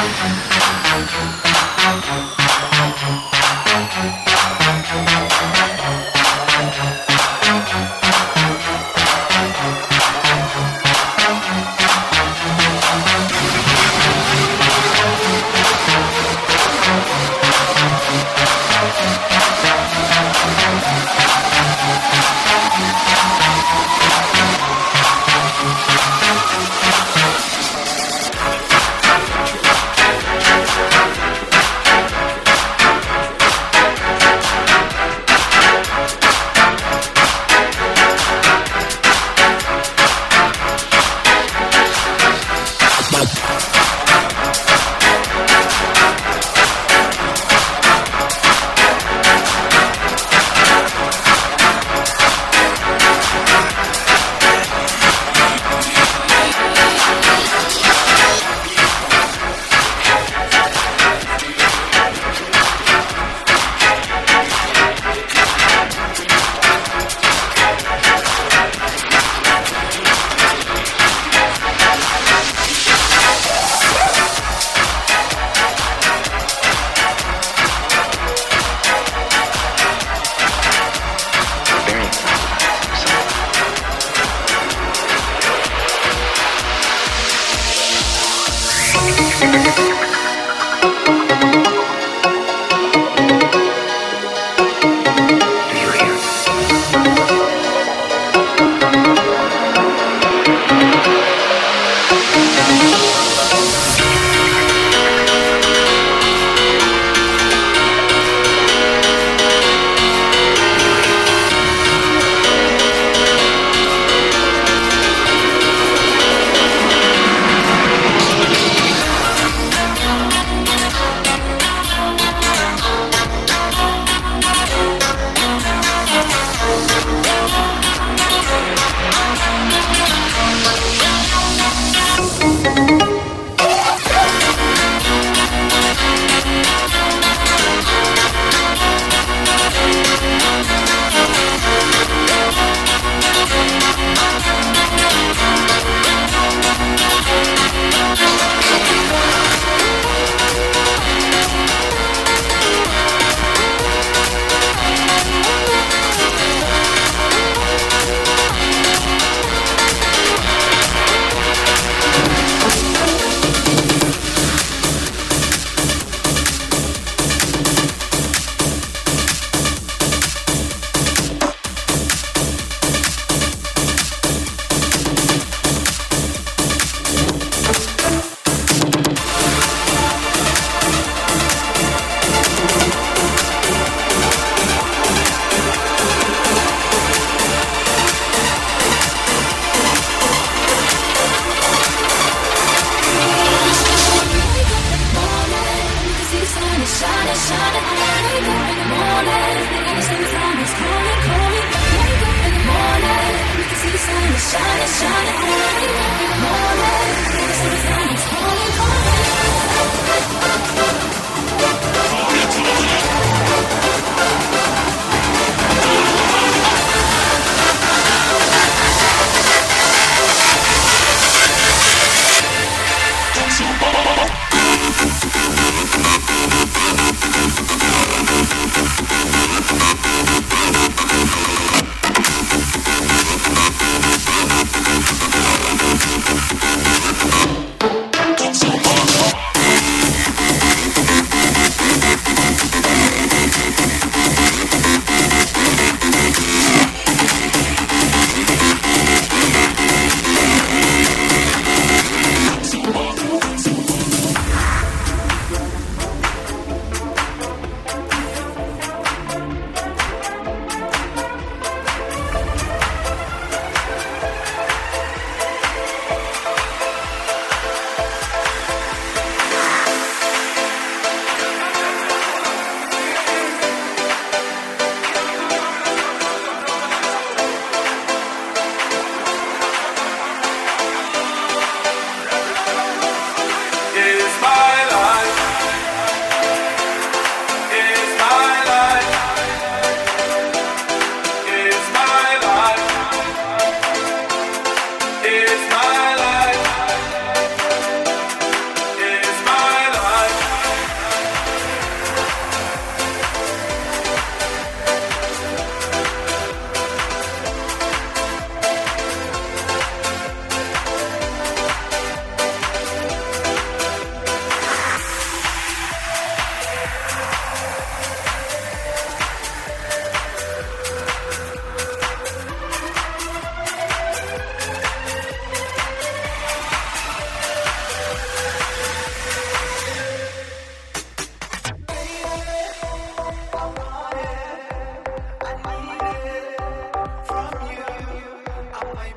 Thank you.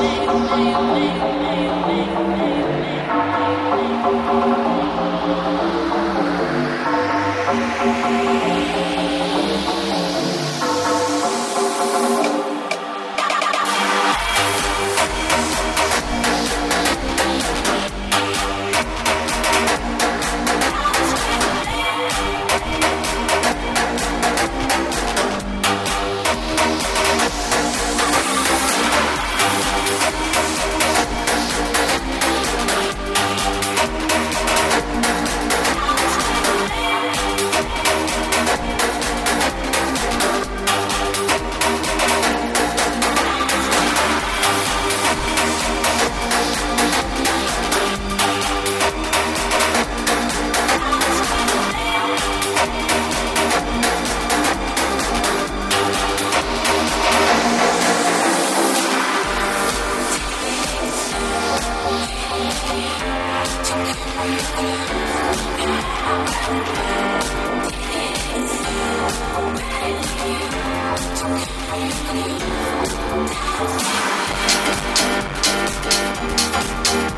me, me, me, me, me, me. Only girl my heart beats for.